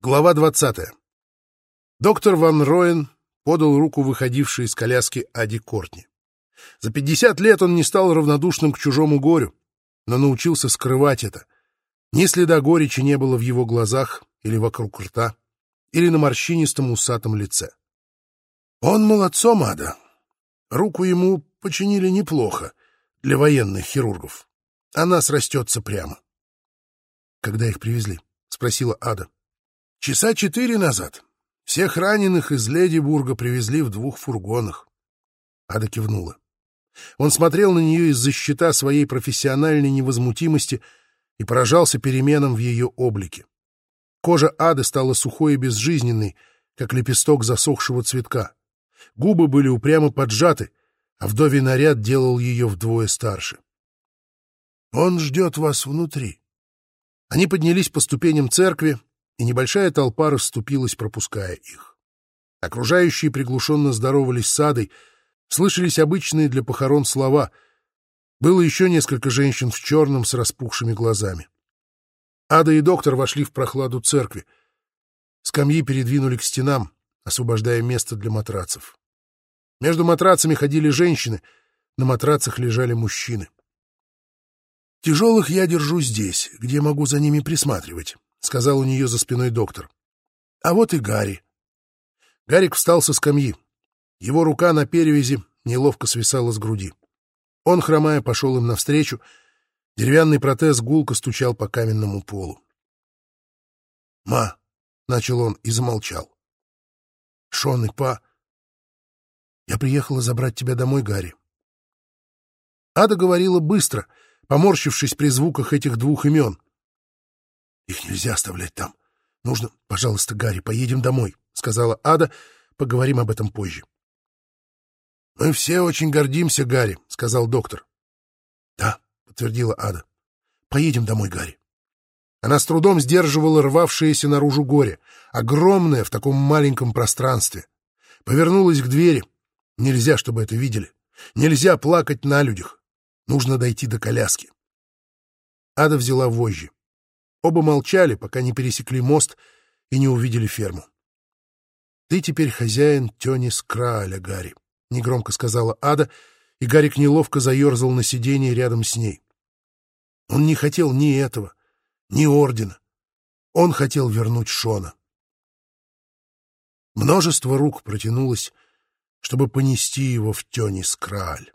Глава 20. Доктор Ван Роен подал руку выходившей из коляски Ади Кортни. За 50 лет он не стал равнодушным к чужому горю, но научился скрывать это. Ни следа горечи не было в его глазах или вокруг рта, или на морщинистом усатом лице. Он молодцом, Ада. Руку ему починили неплохо для военных хирургов. Она срастется прямо. — Когда их привезли? — спросила Ада. Часа четыре назад. Всех раненых из Ледибурга привезли в двух фургонах. Ада кивнула. Он смотрел на нее из-за щита своей профессиональной невозмутимости и поражался переменам в ее облике. Кожа Ады стала сухой и безжизненной, как лепесток засохшего цветка. Губы были упрямо поджаты, а вдовий наряд делал ее вдвое старше. «Он ждет вас внутри». Они поднялись по ступеням церкви, и небольшая толпа расступилась, пропуская их. Окружающие приглушенно здоровались с Адой, слышались обычные для похорон слова. Было еще несколько женщин в черном с распухшими глазами. Ада и доктор вошли в прохладу церкви. Скамьи передвинули к стенам, освобождая место для матрацев. Между матрацами ходили женщины, на матрацах лежали мужчины. «Тяжелых я держу здесь, где могу за ними присматривать», — сказал у нее за спиной доктор. «А вот и Гарри». Гарик встал со скамьи. Его рука на перевязи неловко свисала с груди. Он, хромая, пошел им навстречу. Деревянный протез гулко стучал по каменному полу. «Ма!» — начал он и замолчал. «Шон и Па...» «Я приехала забрать тебя домой, Гарри». Ада говорила быстро, поморщившись при звуках этих двух имен. Их нельзя оставлять там. Нужно... Пожалуйста, Гарри, поедем домой, — сказала Ада. Поговорим об этом позже. — Мы все очень гордимся, Гарри, — сказал доктор. — Да, — подтвердила Ада. — Поедем домой, Гарри. Она с трудом сдерживала рвавшееся наружу горе, огромное в таком маленьком пространстве. Повернулась к двери. Нельзя, чтобы это видели. Нельзя плакать на людях. Нужно дойти до коляски. Ада взяла вожжи. Оба молчали, пока не пересекли мост и не увидели ферму. «Ты теперь хозяин Тёнис Крааля, Гарри», — негромко сказала Ада, и Гарик неловко заерзал на сиденье рядом с ней. Он не хотел ни этого, ни ордена. Он хотел вернуть Шона. Множество рук протянулось, чтобы понести его в Тёнис Крааль.